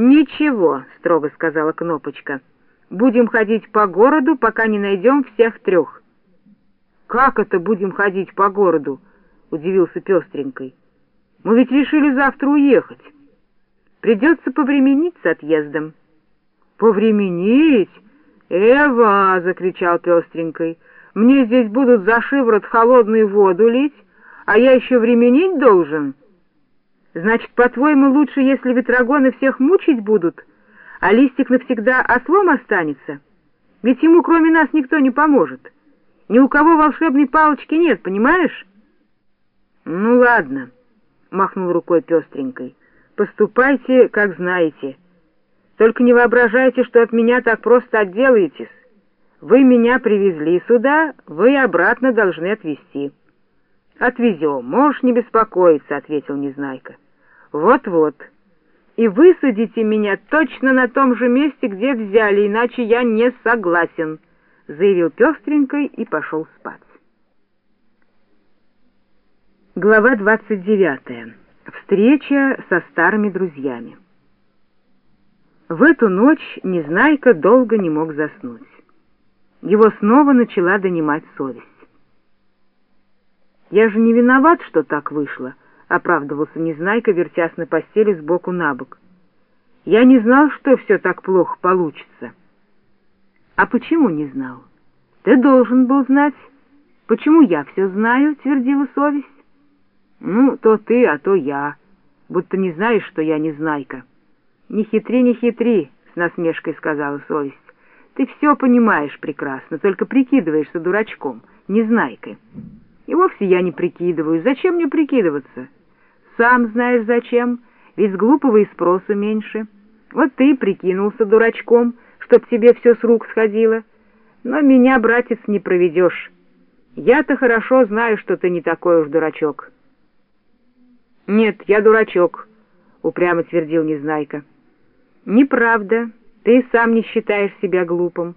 «Ничего», — строго сказала Кнопочка. «Будем ходить по городу, пока не найдем всех трех». «Как это будем ходить по городу?» — удивился Пестренькой. «Мы ведь решили завтра уехать. Придется повременить с отъездом». «Повременить? Эва!» — закричал Пестренькой. «Мне здесь будут за шиворот холодную воду лить, а я еще временить должен». «Значит, по-твоему, лучше, если ветрогоны всех мучить будут, а листик навсегда ослом останется? Ведь ему кроме нас никто не поможет». Ни у кого волшебной палочки нет, понимаешь? — Ну, ладно, — махнул рукой пестренькой, — поступайте, как знаете. Только не воображайте, что от меня так просто отделаетесь. Вы меня привезли сюда, вы обратно должны отвезти. — Отвезем, можешь не беспокоиться, — ответил Незнайка. — Вот-вот. И высадите меня точно на том же месте, где взяли, иначе я не согласен. —— заявил пестренькой и пошел спать. Глава 29. Встреча со старыми друзьями. В эту ночь Незнайка долго не мог заснуть. Его снова начала донимать совесть. «Я же не виноват, что так вышло», — оправдывался Незнайка, вертясь на постели сбоку на бок. «Я не знал, что все так плохо получится». «А почему не знал? Ты должен был знать. Почему я все знаю?» — твердила совесть. «Ну, то ты, а то я. Будто не знаешь, что я не знайка». «Не хитри, не хитри», — с насмешкой сказала совесть. «Ты все понимаешь прекрасно, только прикидываешься дурачком, незнайкой». «И вовсе я не прикидываю. Зачем мне прикидываться?» «Сам знаешь, зачем, ведь глупого и спроса меньше. Вот ты прикинулся дурачком» чтоб тебе все с рук сходило. Но меня, братец, не проведешь. Я-то хорошо знаю, что ты не такой уж дурачок». «Нет, я дурачок», — упрямо твердил Незнайка. «Неправда. Ты сам не считаешь себя глупым.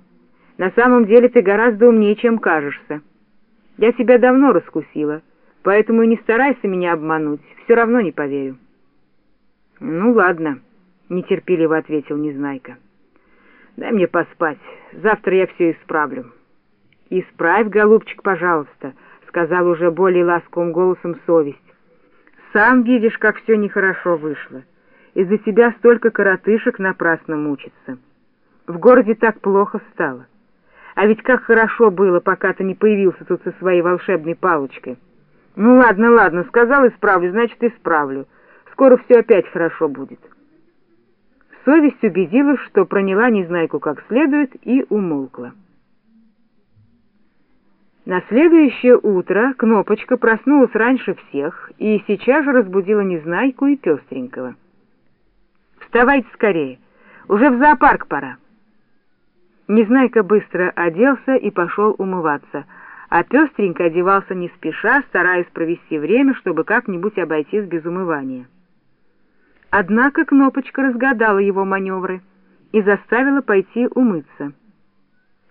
На самом деле ты гораздо умнее, чем кажешься. Я тебя давно раскусила, поэтому и не старайся меня обмануть, все равно не поверю». «Ну ладно», — нетерпеливо ответил Незнайка. Дай мне поспать, завтра я все исправлю. Исправь, голубчик, пожалуйста, — сказал уже более ласковым голосом совесть. Сам видишь, как все нехорошо вышло. Из-за тебя столько коротышек напрасно мучится. В городе так плохо стало. А ведь как хорошо было, пока ты не появился тут со своей волшебной палочкой. Ну ладно, ладно, сказал исправлю, значит исправлю. Скоро все опять хорошо будет. Совесть убедила, что проняла Незнайку как следует, и умолкла. На следующее утро Кнопочка проснулась раньше всех и сейчас же разбудила Незнайку и Пестренького. «Вставайте скорее, уже в зоопарк пора». Незнайка быстро оделся и пошел умываться, а Пестренько одевался не спеша, стараясь провести время, чтобы как-нибудь обойтись без умывания. Однако Кнопочка разгадала его маневры и заставила пойти умыться.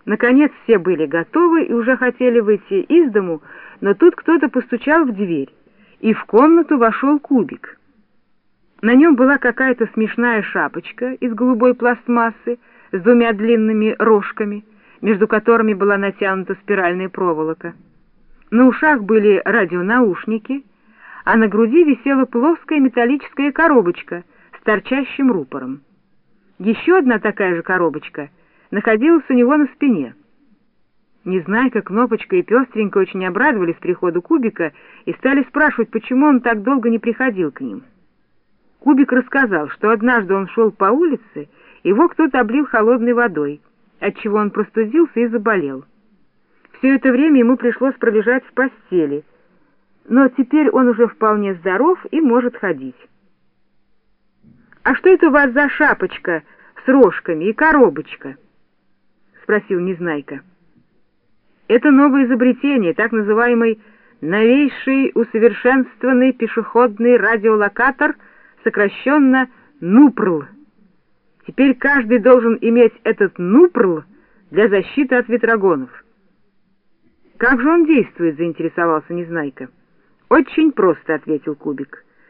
Наконец все были готовы и уже хотели выйти из дому, но тут кто-то постучал в дверь, и в комнату вошел кубик. На нем была какая-то смешная шапочка из голубой пластмассы с двумя длинными рожками, между которыми была натянута спиральная проволока. На ушах были радионаушники — а на груди висела плоская металлическая коробочка с торчащим рупором. Еще одна такая же коробочка находилась у него на спине. Незнайка, Кнопочка и Пестренько очень обрадовались приходу Кубика и стали спрашивать, почему он так долго не приходил к ним. Кубик рассказал, что однажды он шел по улице, его кто-то облил холодной водой, отчего он простудился и заболел. Все это время ему пришлось пролежать в постели — но теперь он уже вполне здоров и может ходить. «А что это у вас за шапочка с рожками и коробочка?» — спросил Незнайка. «Это новое изобретение, так называемый новейший усовершенствованный пешеходный радиолокатор, сокращенно НУПРЛ. Теперь каждый должен иметь этот НУПРЛ для защиты от ветрогонов». «Как же он действует?» — заинтересовался Незнайка. «Очень просто», — ответил Кубик.